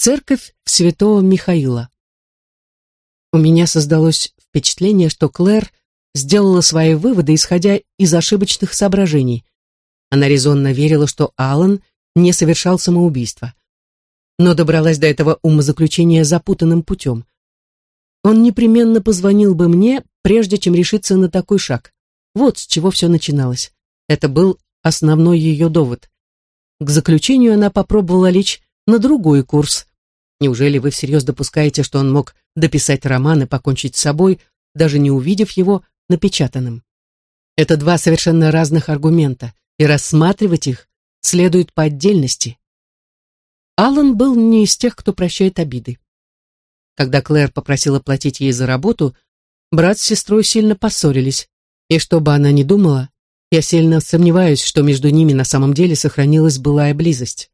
Церковь святого Михаила. У меня создалось впечатление, что Клэр сделала свои выводы, исходя из ошибочных соображений. Она резонно верила, что Алан не совершал самоубийство. Но добралась до этого умозаключения запутанным путем. Он непременно позвонил бы мне, прежде чем решиться на такой шаг. Вот с чего все начиналось. Это был основной ее довод. К заключению она попробовала лечь на другой курс. Неужели вы всерьез допускаете, что он мог дописать роман и покончить с собой, даже не увидев его напечатанным? Это два совершенно разных аргумента, и рассматривать их следует по отдельности. Аллан был не из тех, кто прощает обиды. Когда Клэр попросила платить ей за работу, брат с сестрой сильно поссорились, и что бы она ни думала, я сильно сомневаюсь, что между ними на самом деле сохранилась былая близость.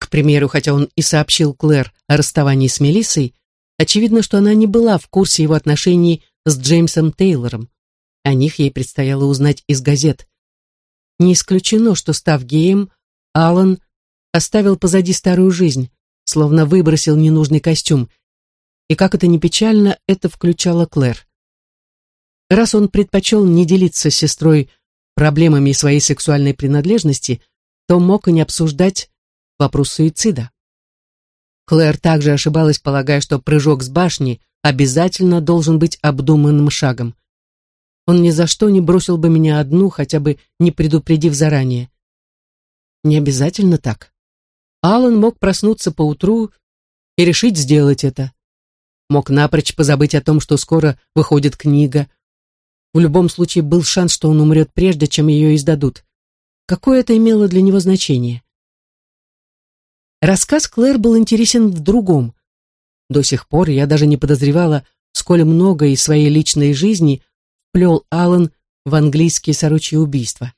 К примеру, хотя он и сообщил Клэр о расставании с Мелиссой, очевидно, что она не была в курсе его отношений с Джеймсом Тейлором. О них ей предстояло узнать из газет. Не исключено, что, став геем, Алан оставил позади старую жизнь, словно выбросил ненужный костюм, и, как это ни печально, это включало Клэр. Раз он предпочел не делиться с сестрой проблемами своей сексуальной принадлежности, то мог и не обсуждать вопрос суицида. Клэр также ошибалась, полагая, что прыжок с башни обязательно должен быть обдуманным шагом. Он ни за что не бросил бы меня одну, хотя бы не предупредив заранее. Не обязательно так. Алан мог проснуться поутру и решить сделать это. Мог напрочь позабыть о том, что скоро выходит книга, в любом случае был шанс, что он умрет прежде, чем ее издадут. Какое это имело для него значение? Рассказ Клэр был интересен в другом. До сих пор я даже не подозревала, сколь много из своей личной жизни плел Аллан в английские сорочьи убийства.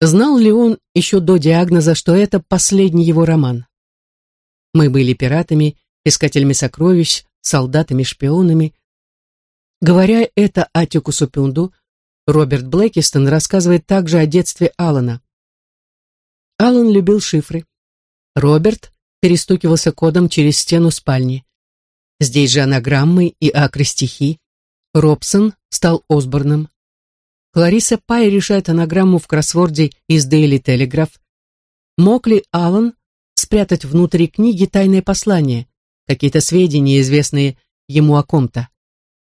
Знал ли он еще до диагноза, что это последний его роман? Мы были пиратами, искателями сокровищ, солдатами-шпионами, Говоря это Атикусу Пюнду, Роберт Блэкистон рассказывает также о детстве Алана. Алан любил шифры. Роберт перестукивался кодом через стену спальни. Здесь же анаграммы и акростихи. Робсон стал Осборном. Клариса Пай решает анаграмму в кроссворде из Daily Telegraph. Мог ли Алан спрятать внутри книги тайное послание, какие-то сведения, известные ему о ком-то?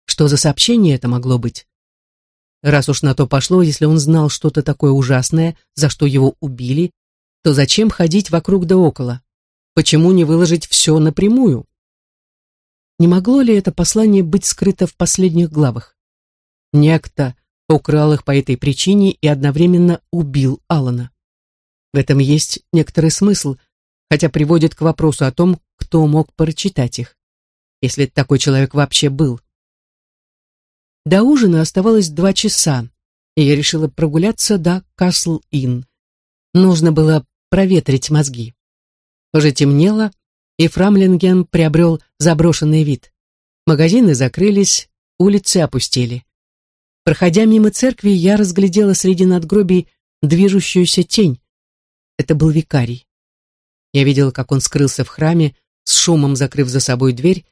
Что за сообщение это могло быть? Раз уж на то пошло, если он знал что-то такое ужасное, за что его убили, то зачем ходить вокруг да около? Почему не выложить все напрямую? Не могло ли это послание быть скрыто в последних главах? Некто украл их по этой причине и одновременно убил Алана. В этом есть некоторый смысл, хотя приводит к вопросу о том, кто мог прочитать их, если такой человек вообще был. До ужина оставалось два часа, и я решила прогуляться до Касл-Инн. Нужно было проветрить мозги. Уже темнело, и Фрамлинген приобрел заброшенный вид. Магазины закрылись, улицы опустели. Проходя мимо церкви, я разглядела среди надгробий движущуюся тень. Это был викарий. Я видела, как он скрылся в храме, с шумом закрыв за собой дверь,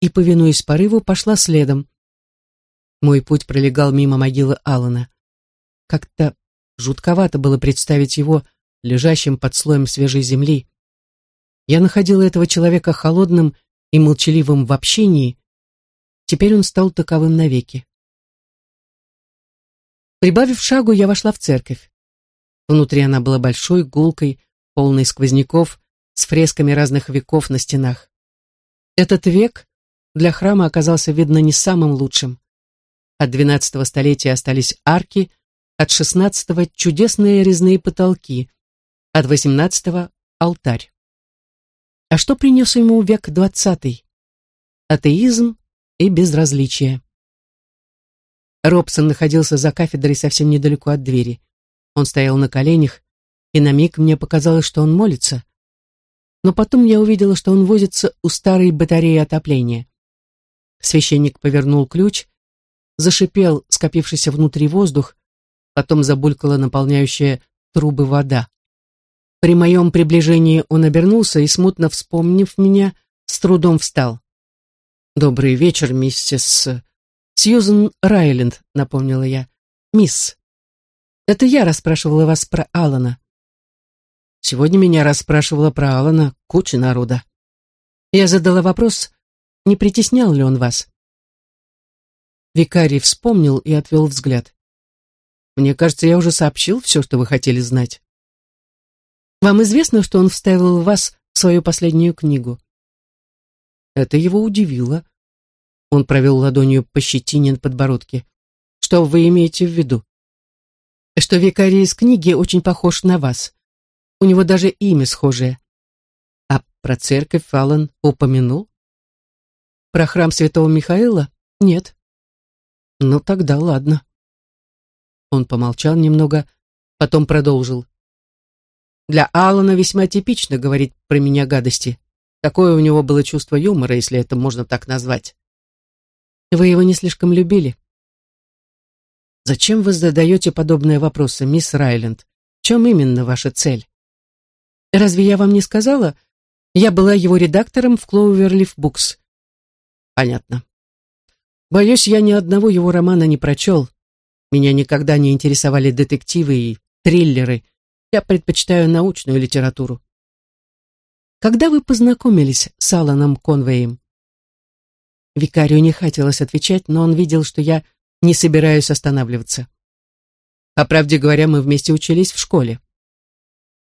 и, повинуясь порыву, пошла следом. Мой путь пролегал мимо могилы Алана. Как-то жутковато было представить его лежащим под слоем свежей земли. Я находила этого человека холодным и молчаливым в общении. Теперь он стал таковым навеки. Прибавив шагу, я вошла в церковь. Внутри она была большой, гулкой, полной сквозняков, с фресками разных веков на стенах. Этот век для храма оказался, видно, не самым лучшим. От двенадцатого столетия остались арки, от шестнадцатого чудесные резные потолки, от восемнадцатого алтарь. А что принес ему век двадцатый? Атеизм и безразличие. Робсон находился за кафедрой совсем недалеко от двери. Он стоял на коленях, и на миг мне показалось, что он молится. Но потом я увидела, что он возится у старой батареи отопления. Священник повернул ключ, зашипел скопившийся внутри воздух, потом забулькала наполняющая трубы вода. При моем приближении он обернулся и, смутно вспомнив меня, с трудом встал. «Добрый вечер, миссис...» «Сьюзен Райленд», — напомнила я. «Мисс, это я расспрашивала вас про Алана. Сегодня меня расспрашивала про Алана куча народа. Я задала вопрос, не притеснял ли он вас. Викарий вспомнил и отвел взгляд. Мне кажется, я уже сообщил все, что вы хотели знать. Вам известно, что он вставил в вас свою последнюю книгу? Это его удивило. Он провел ладонью по щетине на подбородке. Что вы имеете в виду? Что викарий из книги очень похож на вас. У него даже имя схожее. А про церковь Фалан упомянул? Про храм святого Михаила? Нет. Ну тогда ладно. Он помолчал немного, потом продолжил. Для Алана весьма типично говорить про меня гадости. Такое у него было чувство юмора, если это можно так назвать. Вы его не слишком любили? Зачем вы задаете подобные вопросы, мисс Райленд? В чем именно ваша цель? Разве я вам не сказала? Я была его редактором в Клоуверлиф Букс. Понятно. Боюсь, я ни одного его романа не прочел. Меня никогда не интересовали детективы и триллеры. Я предпочитаю научную литературу. Когда вы познакомились с Аланом Конвеем? Викарию не хотелось отвечать, но он видел, что я не собираюсь останавливаться. По правде говоря, мы вместе учились в школе.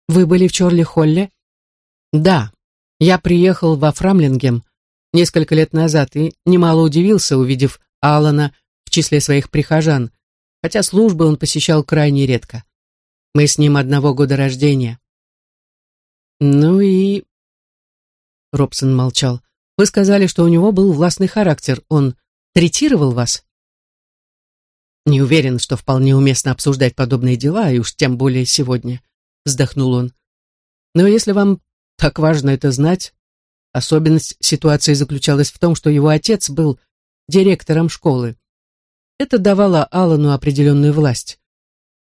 Вы были в Чорли-Холле? Да. Я приехал во Фрамлингем несколько лет назад и немало удивился, увидев Алана в числе своих прихожан, хотя службы он посещал крайне редко. Мы с ним одного года рождения. Ну и... Робсон молчал. Вы сказали, что у него был властный характер. Он третировал вас? Не уверен, что вполне уместно обсуждать подобные дела, и уж тем более сегодня, вздохнул он. Но если вам так важно это знать, особенность ситуации заключалась в том, что его отец был директором школы. Это давало Алану определенную власть.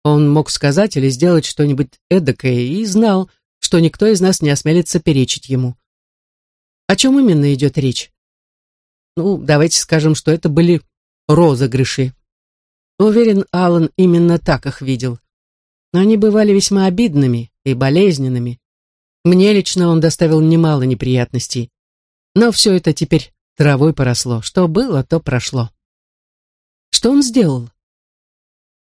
Он мог сказать или сделать что-нибудь эдакое и знал, что никто из нас не осмелится перечить ему. О чем именно идет речь? Ну, давайте скажем, что это были розыгрыши. Уверен, Алан именно так их видел. Но они бывали весьма обидными и болезненными. Мне лично он доставил немало неприятностей. Но все это теперь травой поросло. Что было, то прошло. Что он сделал?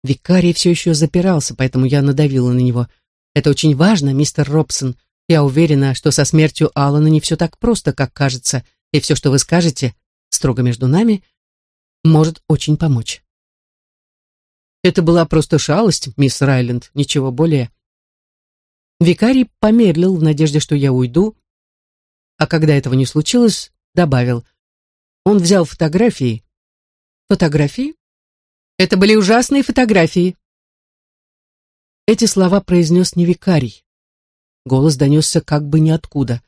Викарий все еще запирался, поэтому я надавила на него. Это очень важно, мистер Робсон. Я уверена, что со смертью Алана не все так просто, как кажется, и все, что вы скажете, строго между нами, может очень помочь. Это была просто шалость, мисс Райленд, ничего более. Викарий помедлил в надежде, что я уйду, а когда этого не случилось, добавил. Он взял фотографии. Фотографии? Это были ужасные фотографии. Эти слова произнес не викарий. Голос донесся как бы ниоткуда.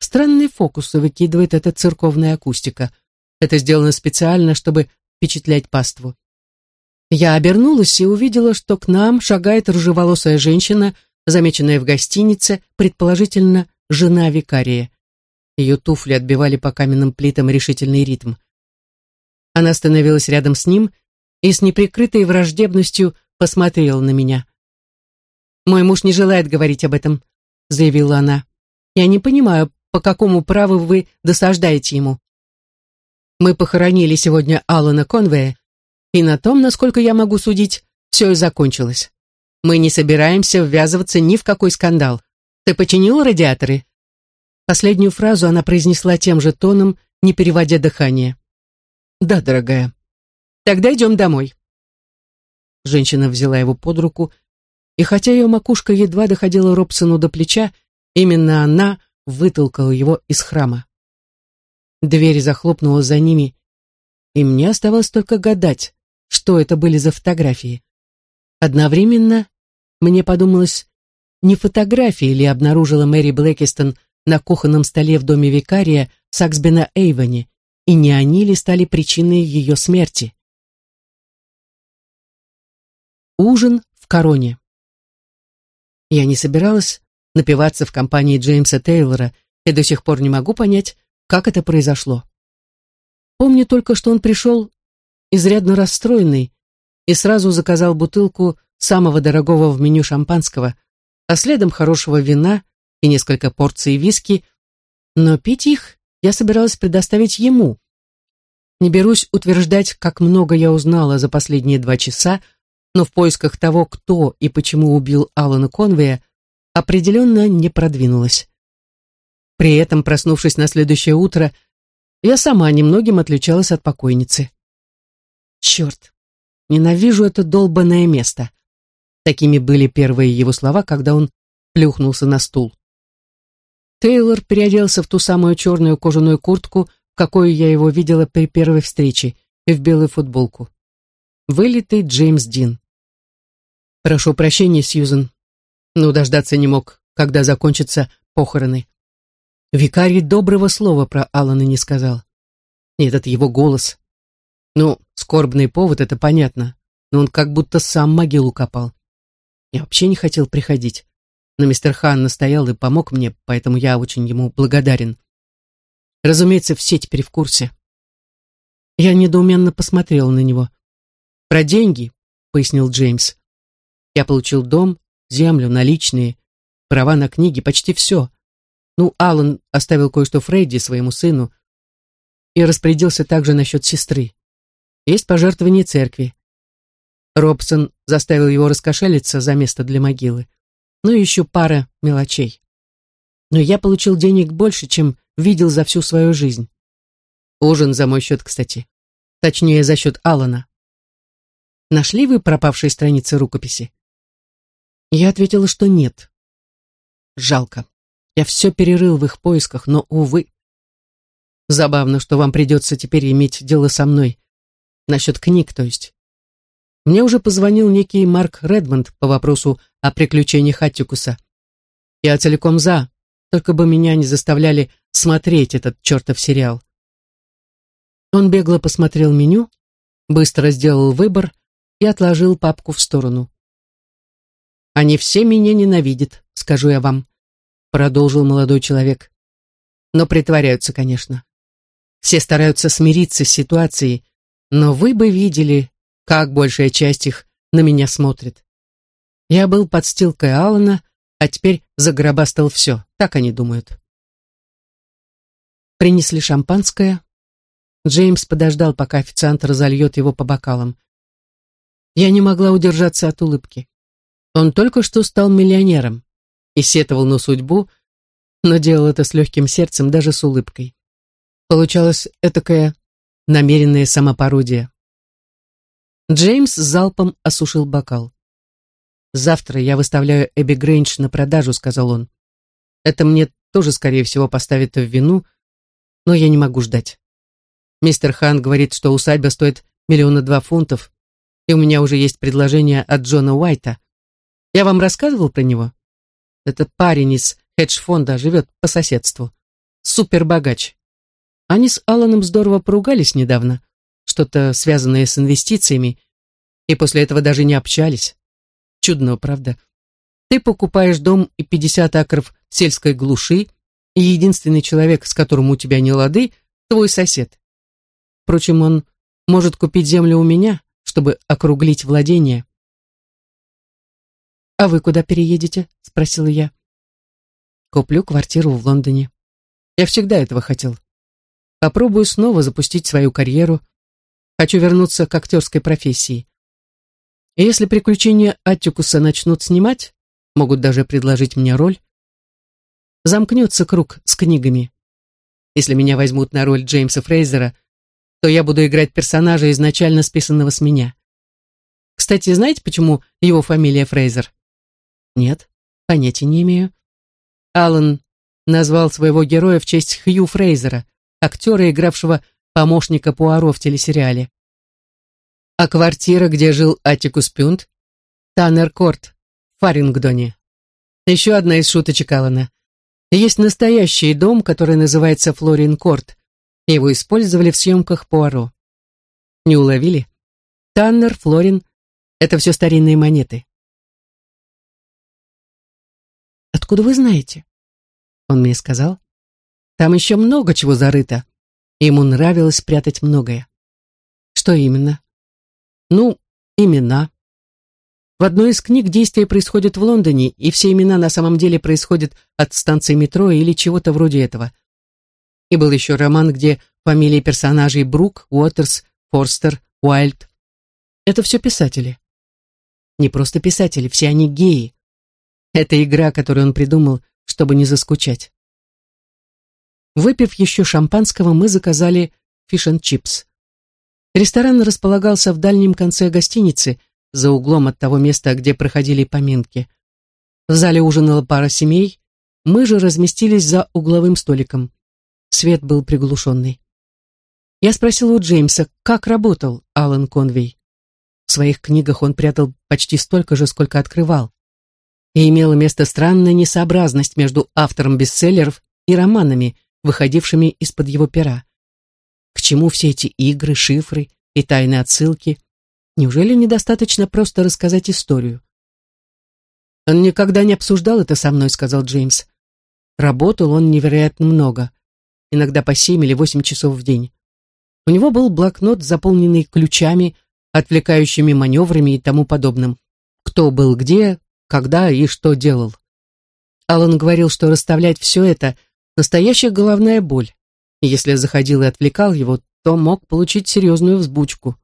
Странные фокусы выкидывает эта церковная акустика. Это сделано специально, чтобы впечатлять паству. Я обернулась и увидела, что к нам шагает рыжеволосая женщина, замеченная в гостинице, предположительно, жена викария. Ее туфли отбивали по каменным плитам решительный ритм. Она остановилась рядом с ним и с неприкрытой враждебностью посмотрела на меня. «Мой муж не желает говорить об этом», — заявила она. «Я не понимаю, по какому праву вы досаждаете ему. Мы похоронили сегодня Алана Конвея, и на том, насколько я могу судить, все и закончилось. Мы не собираемся ввязываться ни в какой скандал. Ты починил радиаторы?» Последнюю фразу она произнесла тем же тоном, не переводя дыхание. «Да, дорогая», Тогда идем домой. Женщина взяла его под руку, и хотя ее макушка едва доходила Робсону до плеча, именно она вытолкала его из храма. Дверь захлопнулась за ними, и мне оставалось только гадать, что это были за фотографии. Одновременно мне подумалось, не фотографии ли обнаружила Мэри Блэкистон на кухонном столе в доме викария в Саксбена-Эйвоне, и не они ли стали причиной ее смерти. Ужин в короне. Я не собиралась напиваться в компании Джеймса Тейлора, и до сих пор не могу понять, как это произошло. Помню только, что он пришел изрядно расстроенный и сразу заказал бутылку самого дорогого в меню шампанского, а следом хорошего вина и несколько порций виски, но пить их я собиралась предоставить ему. Не берусь утверждать, как много я узнала за последние два часа, но в поисках того, кто и почему убил Алана Конвея, определенно не продвинулась. При этом, проснувшись на следующее утро, я сама немногим отличалась от покойницы. Черт, ненавижу это долбанное место. Такими были первые его слова, когда он плюхнулся на стул. Тейлор переоделся в ту самую черную кожаную куртку, какой я его видела при первой встрече, и в белую футболку. Вылитый Джеймс Дин. Прошу прощения, Сьюзен, но дождаться не мог, когда закончатся похороны. Викарий доброго слова про Алана не сказал. Нет, это его голос. Ну, скорбный повод, это понятно, но он как будто сам могилу копал. Я вообще не хотел приходить, но мистер Хан настоял и помог мне, поэтому я очень ему благодарен. Разумеется, все теперь в курсе. Я недоуменно посмотрел на него. «Про деньги», — пояснил Джеймс. Я получил дом, землю, наличные, права на книги, почти все. Ну, Аллан оставил кое-что Фредди, своему сыну, и распорядился также насчет сестры. Есть пожертвование церкви. Робсон заставил его раскошелиться за место для могилы. Ну и еще пара мелочей. Но я получил денег больше, чем видел за всю свою жизнь. Ужин за мой счет, кстати. Точнее, за счет Алана. Нашли вы пропавшие страницы рукописи? Я ответила, что нет. Жалко. Я все перерыл в их поисках, но, увы. Забавно, что вам придется теперь иметь дело со мной. Насчет книг, то есть. Мне уже позвонил некий Марк Редмонд по вопросу о приключениях Аттикуса. Я целиком за, только бы меня не заставляли смотреть этот чертов сериал. Он бегло посмотрел меню, быстро сделал выбор и отложил папку в сторону. Они все меня ненавидят, скажу я вам, продолжил молодой человек. Но притворяются, конечно. Все стараются смириться с ситуацией, но вы бы видели, как большая часть их на меня смотрит. Я был подстилкой Алана, а теперь загробастал все, так они думают. Принесли шампанское. Джеймс подождал, пока официант разольет его по бокалам. Я не могла удержаться от улыбки. Он только что стал миллионером и сетовал на судьбу, но делал это с легким сердцем, даже с улыбкой. Получалось этакое намеренное самопародия. Джеймс залпом осушил бокал. «Завтра я выставляю Эбби Грейндж на продажу», — сказал он. «Это мне тоже, скорее всего, поставит в вину, но я не могу ждать. Мистер Хан говорит, что усадьба стоит миллиона два фунтов, и у меня уже есть предложение от Джона Уайта. Я вам рассказывал про него? Это парень из хедж-фонда, живет по соседству. Супербогач. Они с Алланом здорово поругались недавно, что-то связанное с инвестициями, и после этого даже не общались. Чудно, правда? Ты покупаешь дом и 50 акров сельской глуши, и единственный человек, с которым у тебя не лады, твой сосед. Впрочем, он может купить землю у меня, чтобы округлить владение. «А вы куда переедете?» — спросила я. «Куплю квартиру в Лондоне. Я всегда этого хотел. Попробую снова запустить свою карьеру. Хочу вернуться к актерской профессии. И если приключения Аттикуса начнут снимать, могут даже предложить мне роль, замкнется круг с книгами. Если меня возьмут на роль Джеймса Фрейзера, то я буду играть персонажа, изначально списанного с меня. Кстати, знаете, почему его фамилия Фрейзер? Нет, понятия не имею. Аллан назвал своего героя в честь Хью Фрейзера, актера, игравшего помощника Пуаро в телесериале. А квартира, где жил Атикус Пюнт? Таннер Корт, в Фарингдоне. Еще одна из шуточек Аллана. Есть настоящий дом, который называется Флорин Корт. Его использовали в съемках Пуаро. Не уловили? Таннер, Флорин — это все старинные монеты. Откуда вы знаете? Он мне сказал. Там еще много чего зарыто. Ему нравилось прятать многое. Что именно? Ну, имена. В одной из книг действие происходит в Лондоне, и все имена на самом деле происходят от станции метро или чего-то вроде этого. И был еще роман, где фамилии персонажей Брук, Уотерс, Форстер, Уайльд. Это все писатели. Не просто писатели, все они геи. Это игра, которую он придумал, чтобы не заскучать. Выпив еще шампанского, мы заказали фиш-н-чипс. Ресторан располагался в дальнем конце гостиницы, за углом от того места, где проходили поминки. В зале ужинала пара семей, мы же разместились за угловым столиком. Свет был приглушенный. Я спросила у Джеймса, как работал Алан Конвей. В своих книгах он прятал почти столько же, сколько открывал. И имела место странная несообразность между автором бестселлеров и романами, выходившими из-под его пера. К чему все эти игры, шифры и тайные отсылки? Неужели недостаточно просто рассказать историю? «Он никогда не обсуждал это со мной», — сказал Джеймс. Работал он невероятно много, иногда по семь или восемь часов в день. У него был блокнот, заполненный ключами, отвлекающими маневрами и тому подобным. Кто был где, когда и что делал. Алан говорил, что расставлять все это — настоящая головная боль. Если заходил и отвлекал его, то мог получить серьезную взбучку.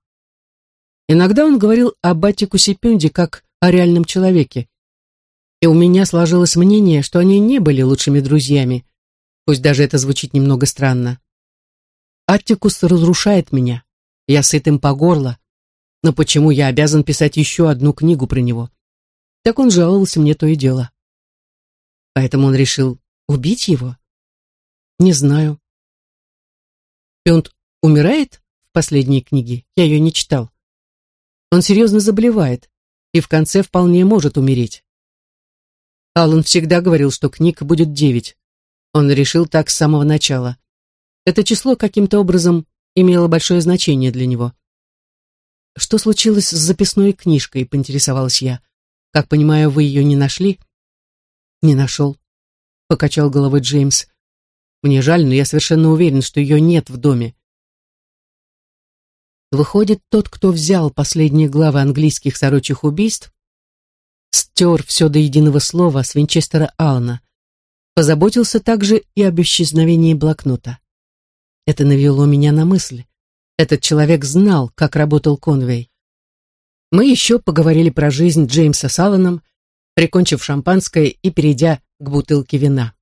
Иногда он говорил о Батикусе Пюнде как о реальном человеке. И у меня сложилось мнение, что они не были лучшими друзьями, пусть даже это звучит немного странно. Аттикус разрушает меня. Я сыт им по горло. Но почему я обязан писать еще одну книгу про него? Так он жаловался мне то и дело. Поэтому он решил убить его? Не знаю. Пюнт умирает в последней книге? Я ее не читал. Он серьезно заболевает и в конце вполне может умереть. Аллан всегда говорил, что книг будет девять. Он решил так с самого начала. Это число каким-то образом имело большое значение для него. «Что случилось с записной книжкой?» — поинтересовалась я. «Как понимаю, вы ее не нашли?» «Не нашел», — покачал головой Джеймс. «Мне жаль, но я совершенно уверен, что ее нет в доме. Выходит, тот, кто взял последние главы английских сорочих убийств, стер все до единого слова с Винчестера Алана, позаботился также и об исчезновении блокнота. Это навело меня на мысль. Этот человек знал, как работал Конвей. Мы еще поговорили про жизнь Джеймса с Алланом, прикончив шампанское и перейдя к бутылке вина.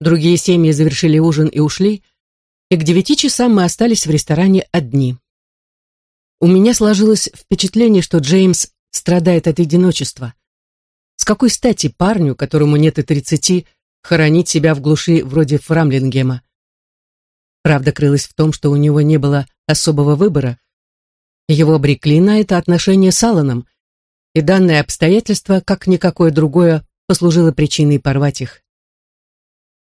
Другие семьи завершили ужин и ушли, и к девяти часам мы остались в ресторане одни. У меня сложилось впечатление, что Джеймс страдает от одиночества. С какой стати парню, которому нет и тридцати, хоронить себя в глуши вроде Фрамлингема? Правда крылась в том, что у него не было особого выбора. Его обрекли на это отношение с Алланом, и данное обстоятельство, как никакое другое, послужило причиной порвать их.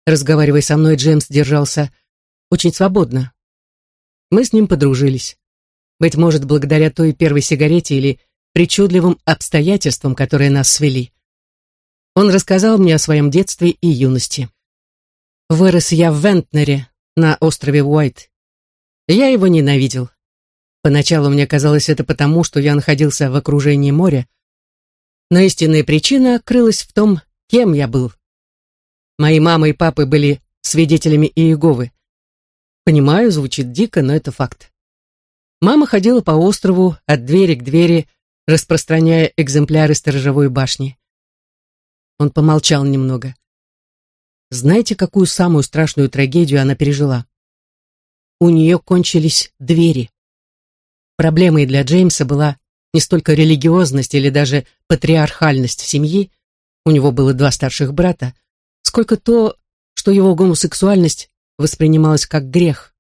Разговаривая со мной, Джеймс держался очень свободно. Мы с ним подружились. Быть может, благодаря той первой сигарете или причудливым обстоятельствам, которые нас свели. Он рассказал мне о своем детстве и юности. Вырос я в Вентнере, на острове Уайт. Я его ненавидел. Поначалу мне казалось это потому, что я находился в окружении моря, но истинная причина крылась в том, кем я был. Мои мама и папы были свидетелями Иеговы. Понимаю, звучит дико, но это факт. Мама ходила по острову от двери к двери, распространяя экземпляры сторожевой башни. Он помолчал немного. Знаете, какую самую страшную трагедию она пережила? У нее кончились двери. Проблемой для Джеймса была не столько религиозность или даже патриархальность семьи, у него было два старших брата, сколько то, что его гомосексуальность воспринималась как грех.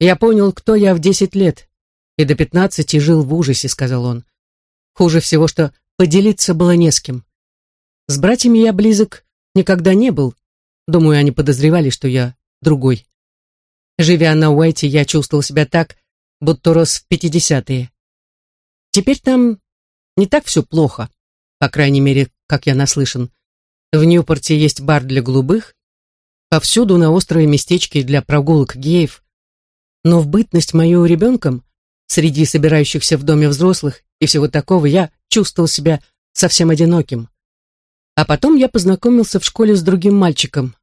«Я понял, кто я в десять лет, и до пятнадцати жил в ужасе», — сказал он. «Хуже всего, что поделиться было не с кем. С братьями я близок никогда не был. Думаю, они подозревали, что я другой. Живя на Уайте, я чувствовал себя так, будто рос в пятидесятые. Теперь там не так все плохо, по крайней мере, как я наслышан. В Ньюпорте есть бар для голубых, повсюду на острове местечки для прогулок геев. Но в бытность мою ребенком, среди собирающихся в доме взрослых и всего такого, я чувствовал себя совсем одиноким. А потом я познакомился в школе с другим мальчиком,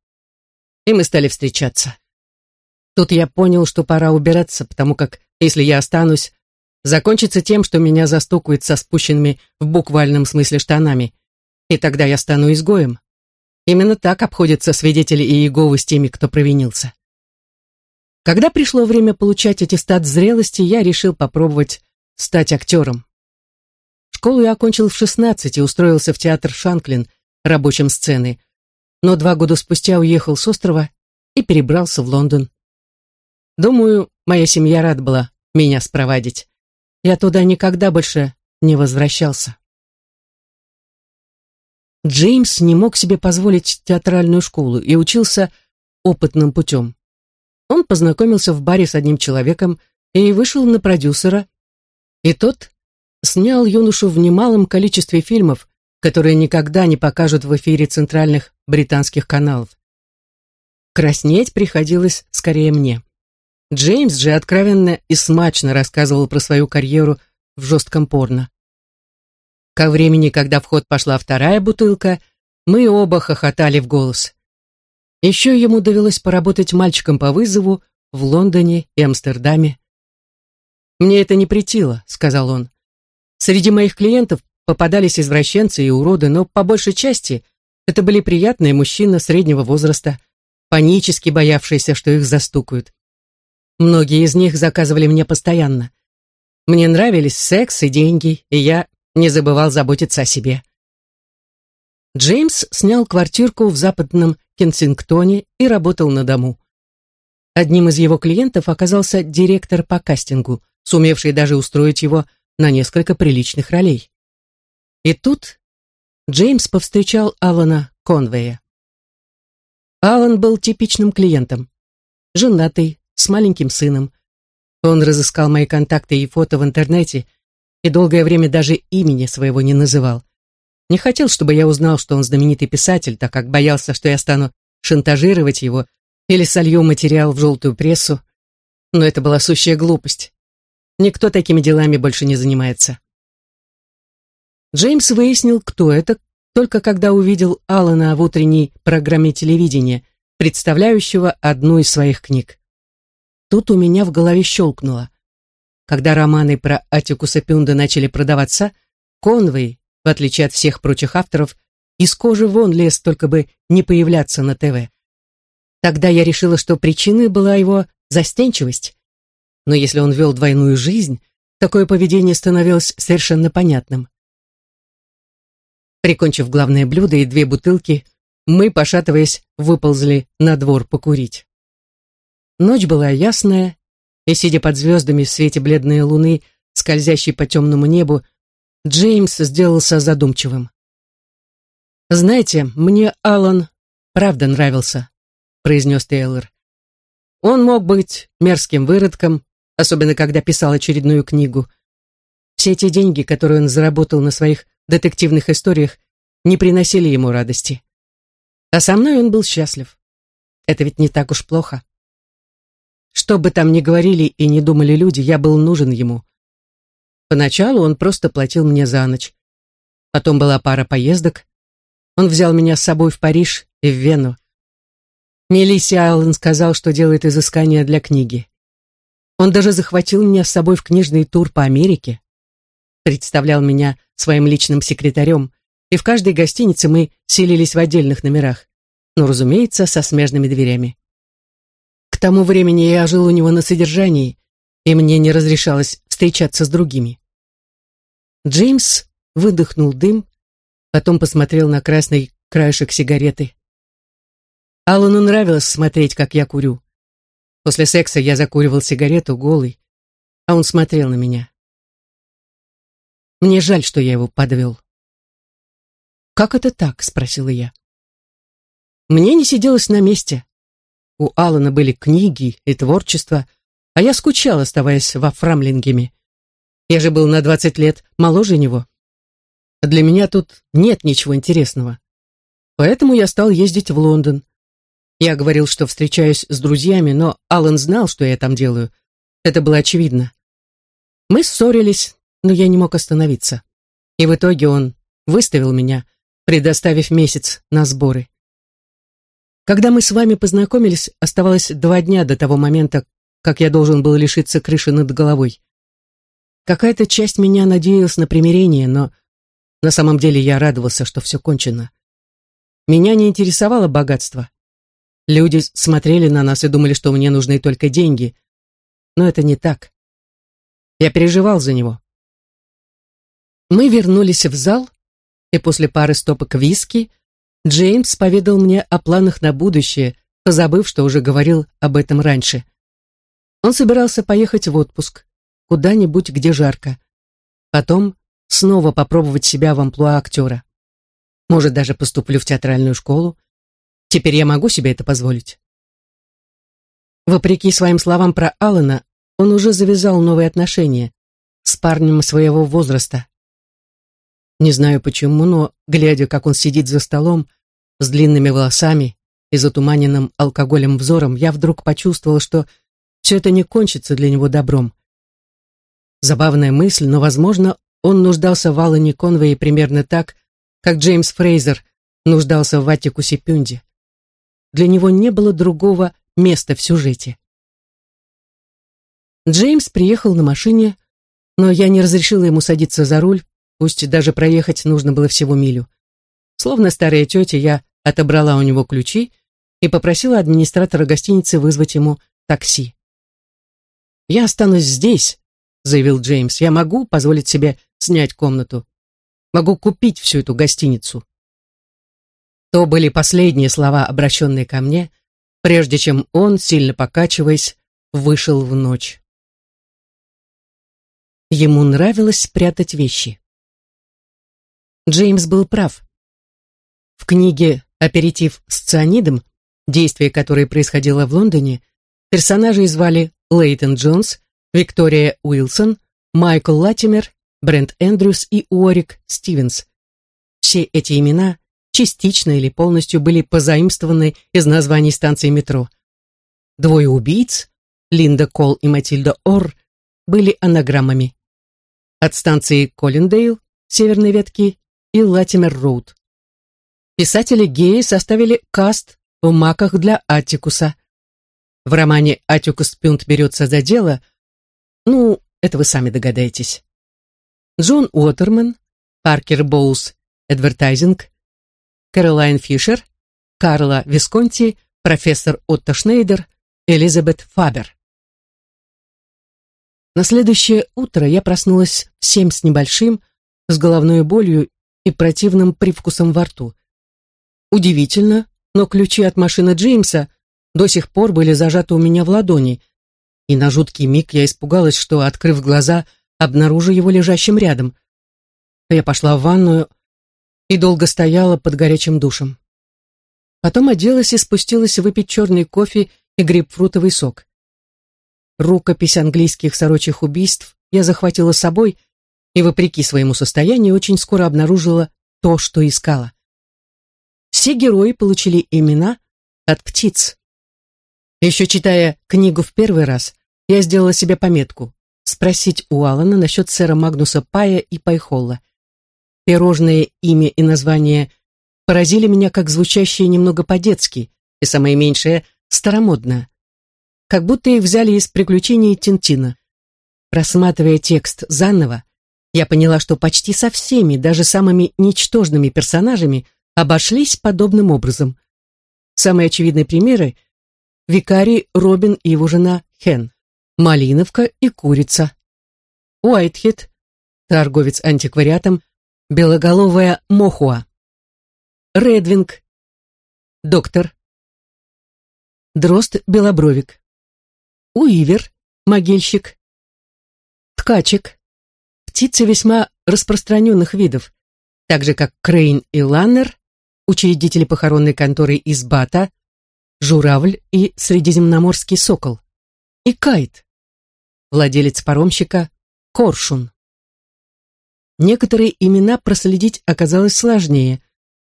и мы стали встречаться. Тут я понял, что пора убираться, потому как, если я останусь, закончится тем, что меня застукают со спущенными в буквальном смысле штанами, и тогда я стану изгоем. Именно так обходятся свидетели Иеговы с теми, кто провинился. Когда пришло время получать аттестат зрелости, я решил попробовать стать актером. Школу я окончил в 16 и устроился в театр Шанклин, рабочим сцены, но два года спустя уехал с острова и перебрался в Лондон. Думаю, моя семья рад была меня спровадить. Я туда никогда больше не возвращался. Джеймс не мог себе позволить театральную школу и учился опытным путем. Он познакомился в баре с одним человеком и вышел на продюсера, и тот снял юношу в немалом количестве фильмов, которые никогда не покажут в эфире центральных британских каналов. Краснеть приходилось скорее мне. Джеймс же откровенно и смачно рассказывал про свою карьеру в жестком порно. Ко времени, когда в ход пошла вторая бутылка, мы оба хохотали в голос. Еще ему довелось поработать мальчиком по вызову в Лондоне и Амстердаме. «Мне это не претило», — сказал он. «Среди моих клиентов попадались извращенцы и уроды, но по большей части это были приятные мужчины среднего возраста, панически боявшиеся, что их застукают. Многие из них заказывали мне постоянно. Мне нравились секс и деньги, и я не забывал заботиться о себе. Джеймс снял квартирку в западном Кенсингтоне и работал на дому. Одним из его клиентов оказался директор по кастингу, сумевший даже устроить его на несколько приличных ролей. И тут Джеймс повстречал Алана Конвея. Алан был типичным клиентом. Женатый, с маленьким сыном. Он разыскал мои контакты и фото в интернете и долгое время даже имени своего не называл. Не хотел, чтобы я узнал, что он знаменитый писатель, так как боялся, что я стану шантажировать его или солью материал в желтую прессу. Но это была сущая глупость. Никто такими делами больше не занимается. Джеймс выяснил, кто это, только когда увидел Алана в утренней программе телевидения, представляющего одну из своих книг. Тут у меня в голове щелкнуло. Когда романы про Атикуса Пюнда начали продаваться, Конвей, в отличие от всех прочих авторов, из кожи вон лез, только бы не появляться на ТВ. Тогда я решила, что причиной была его застенчивость. Но если он вел двойную жизнь, такое поведение становилось совершенно понятным. Прикончив главное блюдо и две бутылки, мы, пошатываясь, выползли на двор покурить. Ночь была ясная, и, сидя под звездами в свете бледной луны, скользящей по темному небу, Джеймс сделался задумчивым. «Знаете, мне Алан правда нравился», — произнес Тейлор. «Он мог быть мерзким выродком, особенно когда писал очередную книгу. Все те деньги, которые он заработал на своих детективных историях, не приносили ему радости. А со мной он был счастлив. Это ведь не так уж плохо. Что бы там ни говорили и не думали люди, я был нужен ему. Поначалу он просто платил мне за ночь. Потом была пара поездок. Он взял меня с собой в Париж и в Вену. Мелисси Аллен сказал, что делает изыскания для книги. Он даже захватил меня с собой в книжный тур по Америке. Представлял меня своим личным секретарем, и в каждой гостинице мы селились в отдельных номерах, но, разумеется, со смежными дверями. Тому времени я жил у него на содержании, и мне не разрешалось встречаться с другими. Джеймс выдохнул дым, потом посмотрел на красный краешек сигареты. Аллану нравилось смотреть, как я курю. После секса я закуривал сигарету голый, а он смотрел на меня. Мне жаль, что я его подвел. «Как это так?» — спросила я. Мне не сиделось на месте. У Алана были книги и творчество, а я скучал, оставаясь во Фрамлингеме. Я же был на двадцать лет моложе него. для меня тут нет ничего интересного. Поэтому я стал ездить в Лондон. Я говорил, что встречаюсь с друзьями, но Алан знал, что я там делаю. Это было очевидно. Мы ссорились, но я не мог остановиться. И в итоге он выставил меня, предоставив месяц на сборы. Когда мы с вами познакомились, оставалось два дня до того момента, как я должен был лишиться крыши над головой. Какая-то часть меня надеялась на примирение, но на самом деле я радовался, что все кончено. Меня не интересовало богатство. Люди смотрели на нас и думали, что мне нужны только деньги. Но это не так. Я переживал за него. Мы вернулись в зал, и после пары стопок виски Джеймс поведал мне о планах на будущее, позабыв, что уже говорил об этом раньше. Он собирался поехать в отпуск, куда-нибудь, где жарко. Потом снова попробовать себя в амплуа актера. Может, даже поступлю в театральную школу. Теперь я могу себе это позволить. Вопреки своим словам про Алана, он уже завязал новые отношения с парнем своего возраста. Не знаю почему, но, глядя, как он сидит за столом, с длинными волосами и затуманенным алкоголем взором, я вдруг почувствовал, что все это не кончится для него добром. Забавная мысль, но, возможно, он нуждался в Алане Конвее примерно так, как Джеймс Фрейзер нуждался в Аттикусе Пюнде. Для него не было другого места в сюжете. Джеймс приехал на машине, но я не разрешила ему садиться за руль, пусть даже проехать нужно было всего милю. Словно старая тетя, я отобрала у него ключи и попросила администратора гостиницы вызвать ему такси. «Я останусь здесь», — заявил Джеймс. «Я могу позволить себе снять комнату. Могу купить всю эту гостиницу». То были последние слова, обращенные ко мне, прежде чем он, сильно покачиваясь, вышел в ночь. Ему нравилось прятать вещи. Джеймс был прав. В книге «Аперитив с цианидом», действие которой происходило в Лондоне, персонажей звали Лейтон Джонс, Виктория Уилсон, Майкл Латимер, Брент Эндрюс и Уорик Стивенс. Все эти имена частично или полностью были позаимствованы из названий станций метро. Двое убийц, Линда Кол и Матильда Орр, были анаграммами. От станции Коллиндейл, северной ветки, и Латимер-Роуд. Писатели-геи составили каст в маках для Атикуса. В романе «Атикус Пюнт берется за дело» ну, это вы сами догадаетесь. Джон Уотерман, Паркер Боулс, Эдвертайзинг, Кэролайн Фишер, Карла Висконти, профессор Отто Шнейдер, Элизабет Фабер. На следующее утро я проснулась в семь с небольшим, с головной болью и противным привкусом во рту. Удивительно, но ключи от машины Джеймса до сих пор были зажаты у меня в ладони, и на жуткий миг я испугалась, что, открыв глаза, обнаружу его лежащим рядом. Я пошла в ванную и долго стояла под горячим душем. Потом оделась и спустилась выпить черный кофе и грейпфрутовый сок. Рукопись английских сорочьих убийств я захватила с собой и, вопреки своему состоянию, очень скоро обнаружила то, что искала. Все герои получили имена от птиц. Еще читая книгу в первый раз, я сделала себе пометку спросить у Алана насчет сэра Магнуса Пая и Пайхолла. Пирожное имя и название поразили меня как звучащие немного по-детски, и самое меньшее — старомодно. Как будто их взяли из приключений Тинтина. Просматривая текст заново, я поняла, что почти со всеми, даже самыми ничтожными персонажами обошлись подобным образом. Самые очевидные примеры – викарий Робин и его жена Хен, Малиновка и Курица, Уайтхед, торговец антиквариатом, белоголовая Мохуа, Редвинг, доктор, Дрозд Белобровик, Уивер, могильщик, Ткачик, птицы весьма распространенных видов, так же как Крейн и Ланнер, учредители похоронной конторы из Бата, журавль и средиземноморский сокол, и кайт, владелец паромщика Коршун. Некоторые имена проследить оказалось сложнее.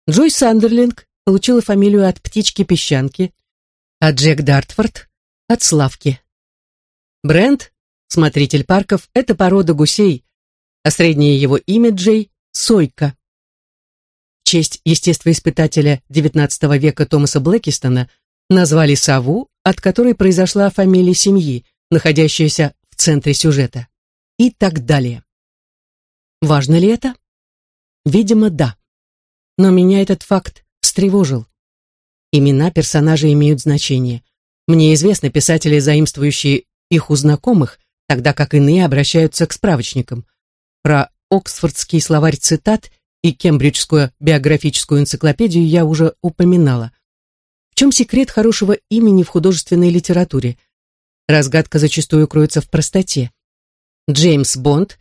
Джой Сандерлинг получила фамилию от птички-песчанки, а Джек Дартфорд — от Славки. Брент, смотритель парков, это порода гусей, а среднее его имя Джей — Сойка. Честь естествоиспытателя XIX века Томаса Блэкистона назвали сову, от которой произошла фамилия семьи, находящаяся в центре сюжета. И так далее. Важно ли это? Видимо, да. Но меня этот факт встревожил. Имена персонажей имеют значение. Мне известны писатели, заимствующие их у знакомых, тогда как иные обращаются к справочникам. Про Оксфордский словарь цитат и Кембриджскую биографическую энциклопедию я уже упоминала. В чем секрет хорошего имени в художественной литературе? Разгадка зачастую кроется в простоте. Джеймс Бонд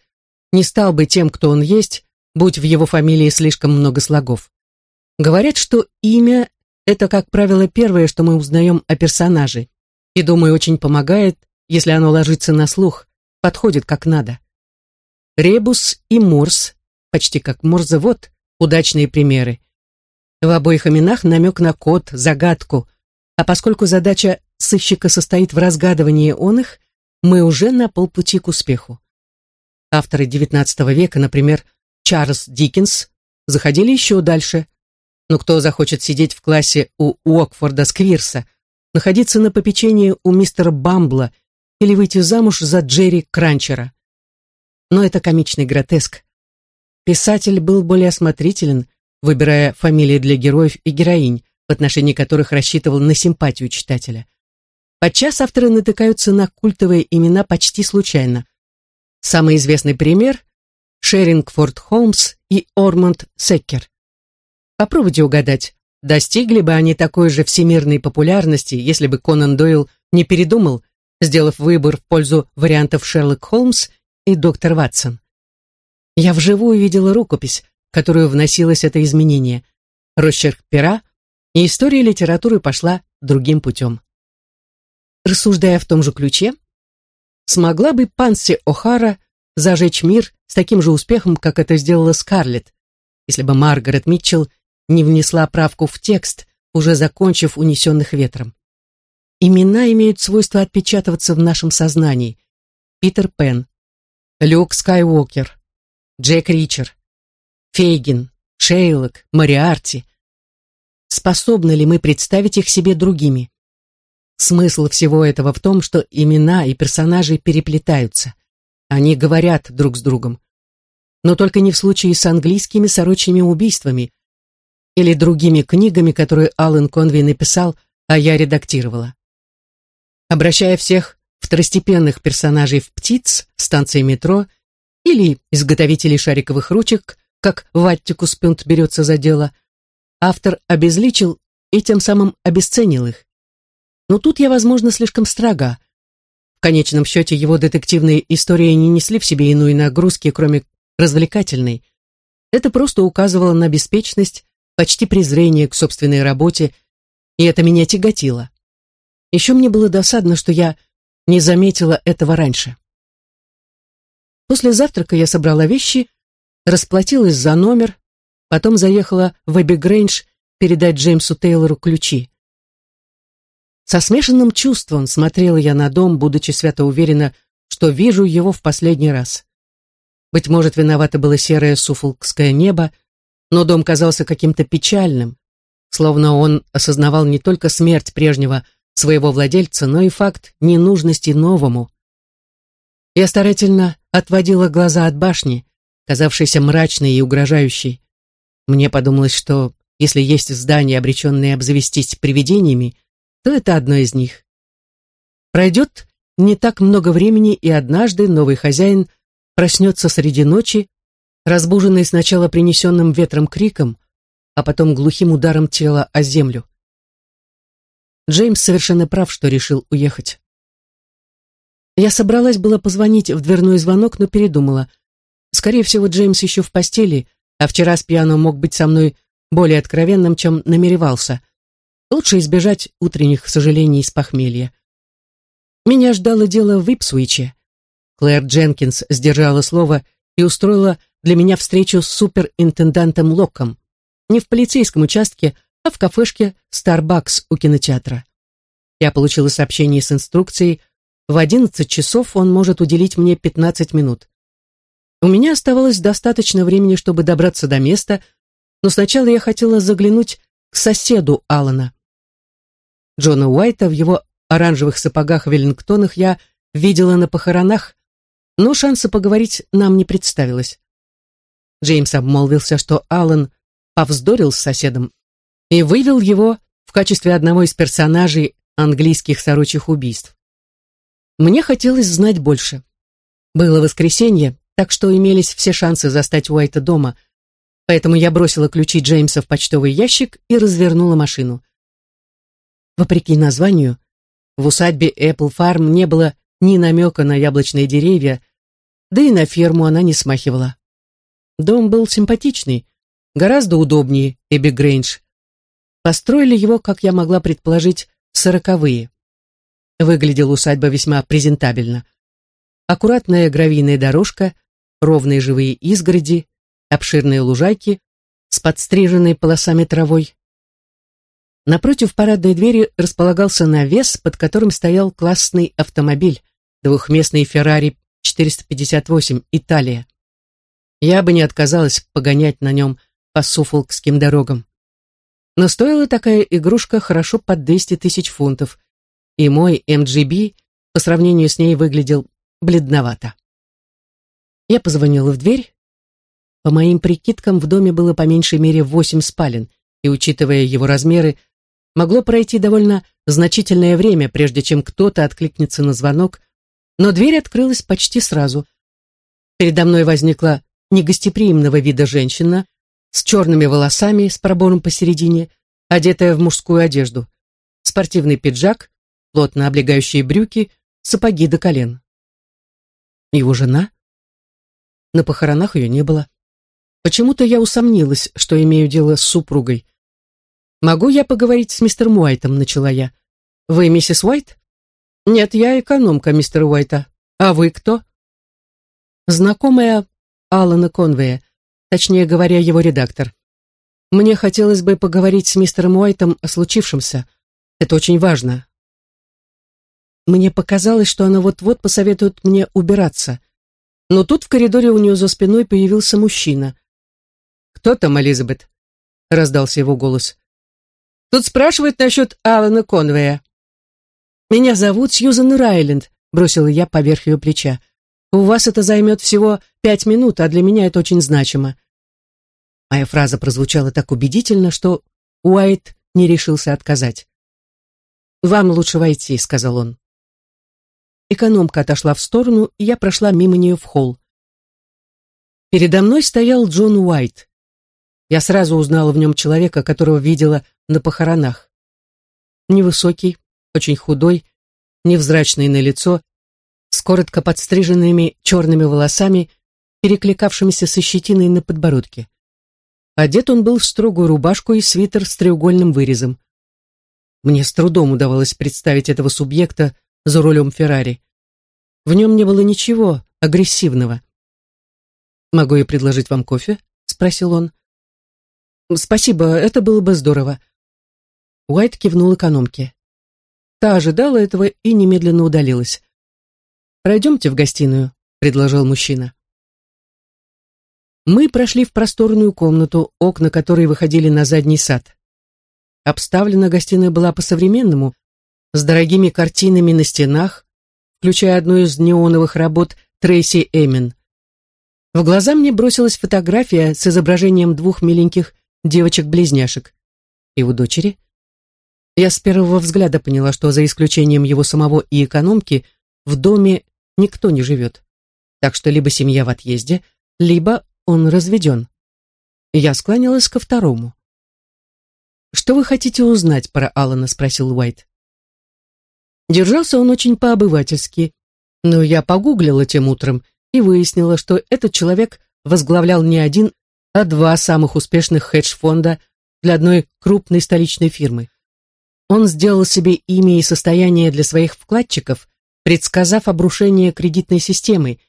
не стал бы тем, кто он есть, будь в его фамилии слишком много слогов. Говорят, что имя – это, как правило, первое, что мы узнаем о персонаже, и, думаю, очень помогает, если оно ложится на слух, подходит как надо. Ребус и Морс, почти как морзовод, удачные примеры. В обоих именах намек на код, загадку, а поскольку задача сыщика состоит в разгадывании он их, мы уже на полпути к успеху. Авторы XIX века, например, Чарльз Диккенс, заходили еще дальше. Но кто захочет сидеть в классе у Уокфорда Сквирса, находиться на попечении у мистера Бамбла или выйти замуж за Джерри Кранчера? Но это комичный гротеск. Писатель был более осмотрителен, выбирая фамилии для героев и героинь, в отношении которых рассчитывал на симпатию читателя. Подчас авторы натыкаются на культовые имена почти случайно. Самый известный пример – Шерингфорд Холмс и Ормонд Секкер. Попробуйте угадать, достигли бы они такой же всемирной популярности, если бы Конан Дойл не передумал, сделав выбор в пользу вариантов Шерлок Холмс и доктор Ватсон. Я вживую видела рукопись, которую вносилось это изменение, росчерк пера, и история литературы пошла другим путем. Рассуждая в том же ключе, смогла бы Панси О'Хара зажечь мир с таким же успехом, как это сделала Скарлетт, если бы Маргарет Митчелл не внесла правку в текст, уже закончив «Унесенных ветром». Имена имеют свойство отпечатываться в нашем сознании. Питер Пен, Люк Скайуокер, Джек Ричер, Фейгин, Шейлок, Мариарти. Способны ли мы представить их себе другими? Смысл всего этого в том, что имена и персонажи переплетаются. Они говорят друг с другом. Но только не в случае с английскими сорочьими убийствами или другими книгами, которые Аллен Конвей написал, а я редактировала. Обращая всех второстепенных персонажей в птиц, станции метро или изготовителей шариковых ручек, как Ваттикус Пюнт берется за дело, автор обезличил и тем самым обесценил их. Но тут я, возможно, слишком строга. В конечном счете его детективные истории не несли в себе иной нагрузки, кроме развлекательной. Это просто указывало на беспечность, почти презрение к собственной работе, и это меня тяготило. Еще мне было досадно, что я не заметила этого раньше. После завтрака я собрала вещи, расплатилась за номер, потом заехала в Эбби Грейндж передать Джеймсу Тейлору ключи. Со смешанным чувством смотрела я на дом, будучи свято уверена, что вижу его в последний раз. Быть может, виновато было серое суфолкское небо, но дом казался каким-то печальным, словно он осознавал не только смерть прежнего своего владельца, но и факт ненужности новому. Я старательно отводила глаза от башни, казавшейся мрачной и угрожающей. Мне подумалось, что если есть здания, обреченные обзавестись привидениями, то это одно из них. Пройдет не так много времени, и однажды новый хозяин проснется среди ночи, разбуженный сначала принесенным ветром криком, а потом глухим ударом тела о землю. Джеймс совершенно прав, что решил уехать. Я собралась было позвонить в дверной звонок, но передумала. Скорее всего, Джеймс еще в постели, а вчера с пьяно мог быть со мной более откровенным, чем намеревался — Лучше избежать утренних сожалений с похмелья. Меня ждало дело в Ипсуиче. Клэр Дженкинс сдержала слово и устроила для меня встречу с суперинтендантом Локом. Не в полицейском участке, а в кафешке Starbucks у кинотеатра. Я получила сообщение с инструкцией, в 11 часов он может уделить мне 15 минут. У меня оставалось достаточно времени, чтобы добраться до места, но сначала я хотела заглянуть к соседу Алана. Джона Уайта в его оранжевых сапогах-веллингтонах я видела на похоронах, но шанса поговорить нам не представилось. Джеймс обмолвился, что Алан повздорил с соседом и вывел его в качестве одного из персонажей английских сорочьих убийств. Мне хотелось знать больше. Было воскресенье, так что имелись все шансы застать Уайта дома, поэтому я бросила ключи Джеймса в почтовый ящик и развернула машину. Вопреки названию, в усадьбе Apple Farm не было ни намека на яблочные деревья, да и на ферму она не смахивала. Дом был симпатичный, гораздо удобнее Эбби Грейндж. Построили его, как я могла предположить, в сороковые. Выглядела усадьба весьма презентабельно. Аккуратная гравийная дорожка, ровные живые изгороди, обширные лужайки с подстриженной полосами травой. Напротив парадной двери располагался навес, под которым стоял классный автомобиль, двухместный Ferrari 458 Италия. Я бы не отказалась погонять на нем по суфолкским дорогам. Но стоила такая игрушка хорошо под 200 тысяч фунтов, и мой MGB по сравнению с ней выглядел бледновато. Я позвонила в дверь. По моим прикидкам, в доме было по меньшей мере восемь спален, и, учитывая его размеры, могло пройти довольно значительное время, прежде чем кто-то откликнется на звонок, но дверь открылась почти сразу. Передо мной возникла негостеприимного вида женщина с черными волосами с пробором посередине, одетая в мужскую одежду, спортивный пиджак, плотно облегающие брюки, сапоги до колен. Его жена? На похоронах ее не было. Почему-то я усомнилась, что имею дело с супругой. «Могу я поговорить с мистером Уайтом?» — начала я. «Вы миссис Уайт?» «Нет, я экономка мистера Уайта. А вы кто?» «Знакомая Алана Конвея, точнее говоря, его редактор. Мне хотелось бы поговорить с мистером Уайтом о случившемся. Это очень важно. Мне показалось, что она вот-вот посоветует мне убираться. Но тут в коридоре у нее за спиной появился мужчина. «Кто там, Элизабет?» — раздался его голос. «Тут спрашивают насчет Алана Конвея». «Меня зовут Сьюзан Райленд», — бросила я поверх ее плеча. «У вас это займет всего пять минут, а для меня это очень значимо». Моя фраза прозвучала так убедительно, что Уайт не решился отказать. «Вам лучше войти», — сказал он. Экономка отошла в сторону, и я прошла мимо нее в холл. Передо мной стоял Джон Уайт. Я сразу узнала в нем человека, которого видела на похоронах. Невысокий, очень худой, невзрачный на лицо, с коротко подстриженными черными волосами, перекликавшимися со щетиной на подбородке. Одет он был в строгую рубашку и свитер с треугольным вырезом. Мне с трудом удавалось представить этого субъекта за рулем Феррари. В нем не было ничего агрессивного. «Могу я предложить вам кофе?» — спросил он. «Спасибо, это было бы здорово». Уайт кивнул экономке. Та ожидала этого и немедленно удалилась. «Пройдемте в гостиную», — предложил мужчина. Мы прошли в просторную комнату, окна которой выходили на задний сад. Обставлена гостиная была по-современному, с дорогими картинами на стенах, включая одну из неоновых работ Трейси Эмин. В глаза мне бросилась фотография с изображением двух миленьких девочек-близняшек. Его дочери. Я с первого взгляда поняла, что за исключением его самого и экономки в доме никто не живет. Так что либо семья в отъезде, либо он разведен. Я склонилась ко второму. «Что вы хотите узнать про Алана?» — спросил Уайт. Держался он очень по-обывательски, но я погуглила тем утром и выяснила, что этот человек возглавлял не один, а два самых успешных хедж-фонда для одной крупной столичной фирмы. Он сделал себе имя и состояние для своих вкладчиков, предсказав обрушение кредитной системы,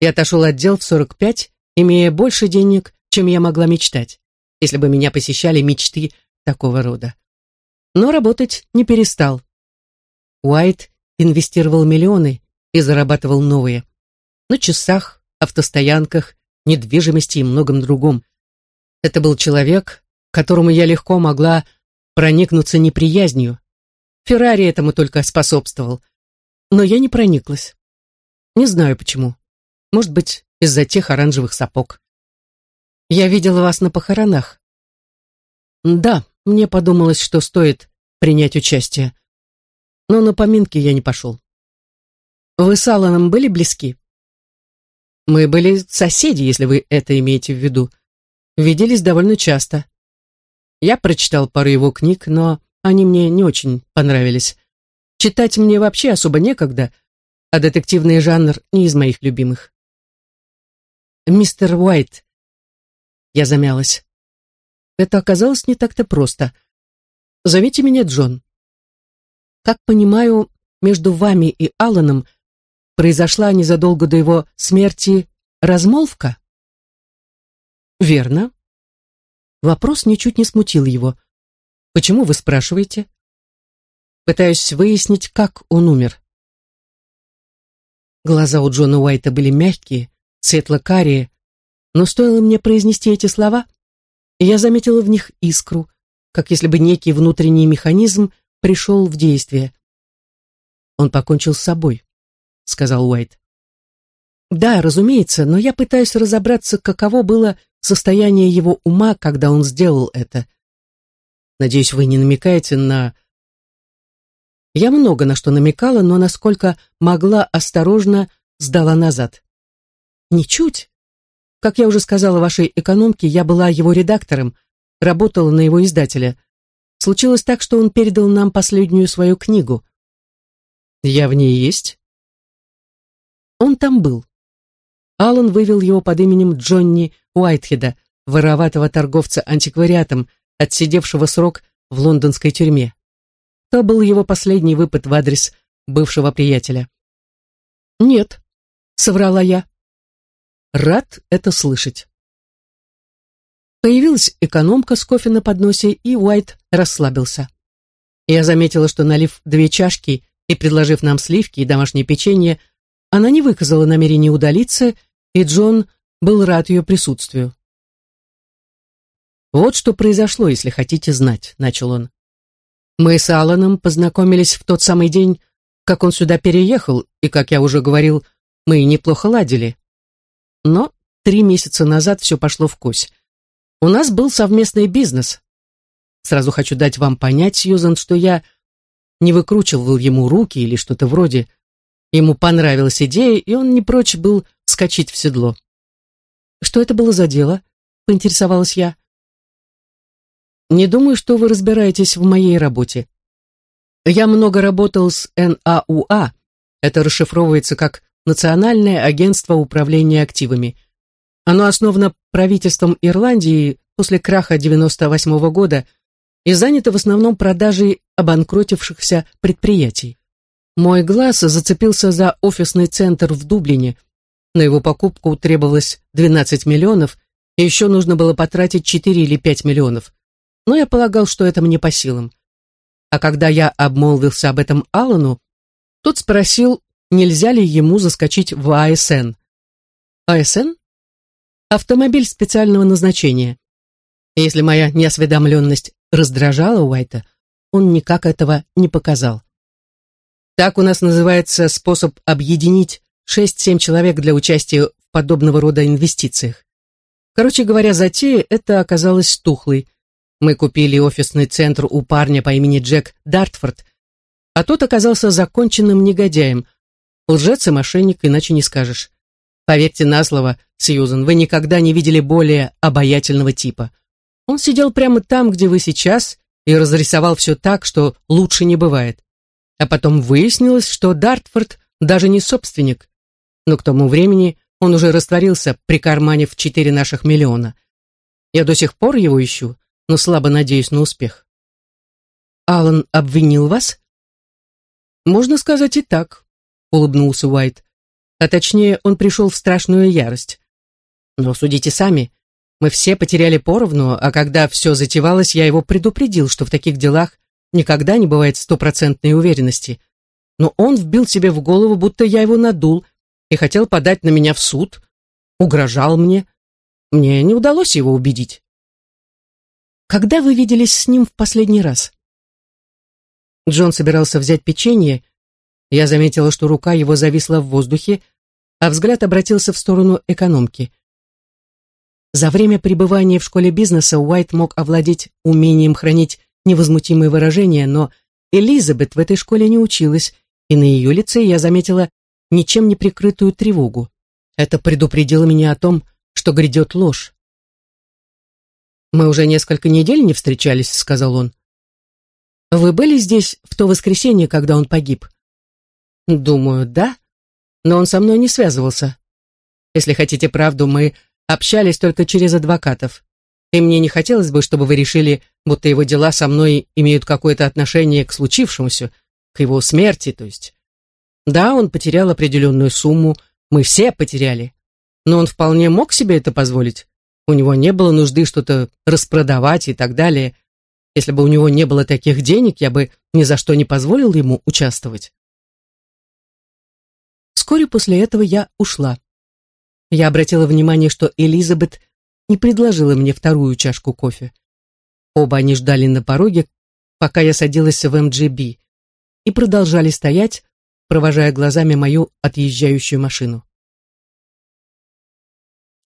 и отошел от дел в 45 имея больше денег, чем я могла мечтать, если бы меня посещали мечты такого рода. Но работать не перестал. Уайт инвестировал миллионы и зарабатывал новые. На часах, автостоянках, недвижимости и многом другом. Это был человек, которому я легко могла проникнуться неприязнью. Феррари этому только способствовал. Но я не прониклась. Не знаю почему. Может быть, из-за тех оранжевых сапог. Я видела вас на похоронах. Да, мне подумалось, что стоит принять участие. Но на поминки я не пошел. Вы с Алланом были близки? Мы были соседи, если вы это имеете в виду. Виделись довольно часто. Я прочитал пару его книг, но они мне не очень понравились. Читать мне вообще особо некогда, а детективный жанр не из моих любимых. «Мистер Уайт», я замялась. Это оказалось не так-то просто. Зовите меня Джон. Как понимаю, между вами и Алланом произошла незадолго до его смерти размолвка? Верно. Вопрос ничуть не смутил его. Почему вы спрашиваете? Пытаюсь выяснить, как он умер. Глаза у Джона Уайта были мягкие, светло-карие, но стоило мне произнести эти слова, и я заметила в них искру, как если бы некий внутренний механизм пришел в действие. «Он покончил с собой», — сказал Уайт. «Да, разумеется, но я пытаюсь разобраться, каково было состояние его ума, когда он сделал это. Надеюсь, вы не намекаете на...» Я много на что намекала, но насколько могла осторожно сдала назад. «Ничуть. Как я уже сказала вашей экономке, я была его редактором, работала на его издателя. Случилось так, что он передал нам последнюю свою книгу. Я в ней есть? Он там был. Аллан вывел его под именем Джонни Уайтхеда, вороватого торговца антиквариатом, отсидевшего срок в лондонской тюрьме. То был его последний выпад в адрес бывшего приятеля. «Нет», — соврала я. Рад это слышать. Появилась экономка с кофе на подносе, и Уайт расслабился. Я заметила, что, налив две чашки и предложив нам сливки и домашнее печенье, она не выказала намерения удалиться, и Джон был рад ее присутствию. «Вот что произошло, если хотите знать», — начал он. «Мы с Алланом познакомились в тот самый день, как он сюда переехал, и, как я уже говорил, мы неплохо ладили. Но три месяца назад все пошло в кось. У нас был совместный бизнес. Сразу хочу дать вам понять, Сьюзан, что я не выкручивал ему руки или что-то вроде. Ему понравилась идея, и он не прочь был скачать в седло. «Что это было за дело?» — поинтересовалась я. «Не думаю, что вы разбираетесь в моей работе. Я много работал с НАУА. Это расшифровывается как Национальное агентство управления активами. Оно основано правительством Ирландии после краха 98 -го года и занято в основном продажей обанкротившихся предприятий. Мой глаз зацепился за офисный центр в Дублине. На его покупку требовалось 12 миллионов, и еще нужно было потратить 4 или 5 миллионов. Но я полагал, что это мне по силам. А когда я обмолвился об этом Аллану, тот спросил, нельзя ли ему заскочить в АСН. АСН? Автомобиль специального назначения. Если моя неосведомленность раздражала Уайта, он никак этого не показал. Так у нас называется способ объединить 6-7 человек для участия в подобного рода инвестициях. Короче говоря, затея это оказалась тухлой. Мы купили офисный центр у парня по имени Джек Дартфорд, а тот оказался законченным негодяем – Лжец и мошенник, иначе не скажешь. Поверьте на слово, Сьюзен, вы никогда не видели более обаятельного типа. Он сидел прямо там, где вы сейчас, и разрисовал все так, что лучше не бывает. А потом выяснилось, что Дартфорд даже не собственник. Но к тому времени он уже растворился, прикарманив четыре наших миллиона. Я до сих пор его ищу, но слабо надеюсь на успех. Алан обвинил вас? Можно сказать и так, улыбнулся Уайт. А точнее, он пришел в страшную ярость. Но судите сами, мы все потеряли поровну, а когда все затевалось, я его предупредил, что в таких делах никогда не бывает стопроцентной уверенности. Но он вбил себе в голову, будто я его надул, и хотел подать на меня в суд, угрожал мне. Мне не удалось его убедить. Когда вы виделись с ним в последний раз? Джон собирался взять печенье. Я заметила, что рука его зависла в воздухе, а взгляд обратился в сторону экономки. За время пребывания в школе бизнеса Уайт мог овладеть умением хранить невозмутимые выражения, но Элизабет в этой школе не училась, и на ее лице я заметила ничем не прикрытую тревогу. Это предупредило меня о том, что грядет ложь. «Мы уже несколько недель не встречались», — сказал он. «Вы были здесь в то воскресенье, когда он погиб?» «Думаю, да, но он со мной не связывался. Если хотите правду, мы общались только через адвокатов. И мне не хотелось бы, чтобы вы решили, будто его дела со мной имеют какое-то отношение к случившемуся, к его смерти, то есть. Да, он потерял определенную сумму, мы все потеряли. Но он вполне мог себе это позволить. У него не было нужды что-то распродавать и так далее. Если бы у него не было таких денег, я бы ни за что не позволил ему участвовать. Вскоре после этого я ушла. Я обратила внимание, что Элизабет не предложила мне вторую чашку кофе. Оба они ждали на пороге, пока я садилась в МГБ, и продолжали стоять, провожая глазами мою отъезжающую машину.